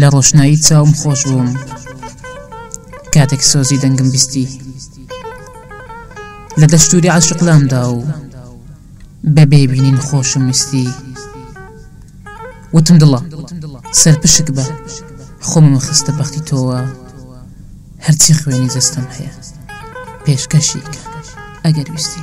لە ڕۆشنایی چاوم خۆش بووم کاتێک سۆزی دەنگم بیستی لە دەستوری عاشقلامدا و بە بێبینین خۆشم ویستی وتم دڵە سەرپشک بە خۆمم خستە بەختی تۆوە هەرچی خوێنی جستم هەیە پێشکەشی ئەگەر ویستی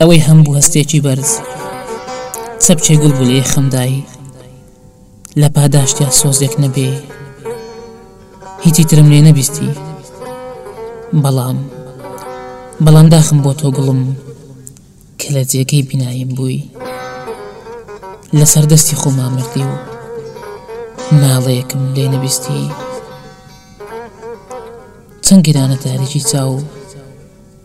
ئەوەی هەم بوو هەستێکی بەرز چەپکێ گوڵ بوو لێی خەمدایی لە پاداشتیا سۆزێک نەبێ هیچی ترم لێ نەبیستی بەڵام بەڵام داخم بۆ تۆ گوڵم کە لە جێگەی بیناییم بووی لە سەردەستی خۆما مردی و ناڵەیەکم لێ نەبیستی چەند گرانە تاریکی چاو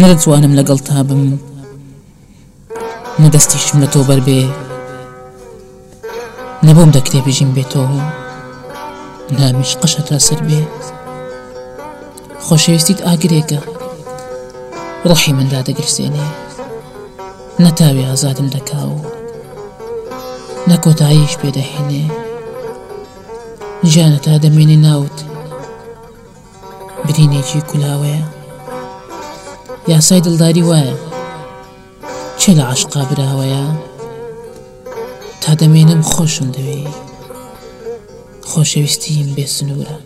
نەدەتوانم لەگەڵ تا بم نە دەستیشم لە تۆ بەر بێ نە بۆم دەکرێ بژیم بێ تۆ نامیش قەشە تا سەر بێ خۆشەویستیت ئاگرێکە ڕۆحی مندا دەگرسێنێ نەتاوی ئازادم دەکاو نە کۆتاییش پێدەهێنێ ژیانە تا دەمێنێ ناوت برینێکی کولاوەیە یاسای دڵداری وایە کێ لە عەشقا براوەیە تا دەمێنم خۆشم دەوێی خۆشەویستیم بێ سنوورە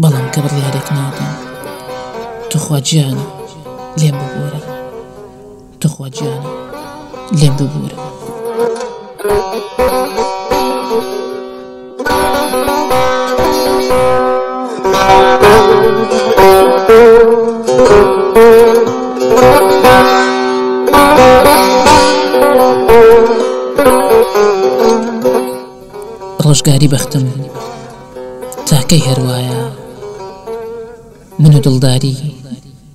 بەڵام کە بڕیارێک نادەم توخوا گیانە لێم ببوورە توخوا گیانە لێم ببورە. ڕۆژگاری بەختم تاکەی هەروایە من و دڵداری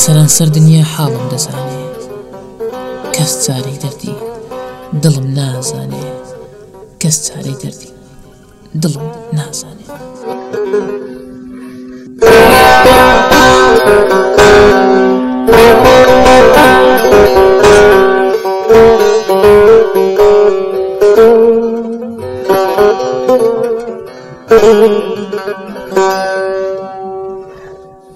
سەرانسەر دنیا حاڵم دەزانێ کەس چارەی دەردی دڵم نازانێ کەس چارەی دەردی دڵم نازانێ.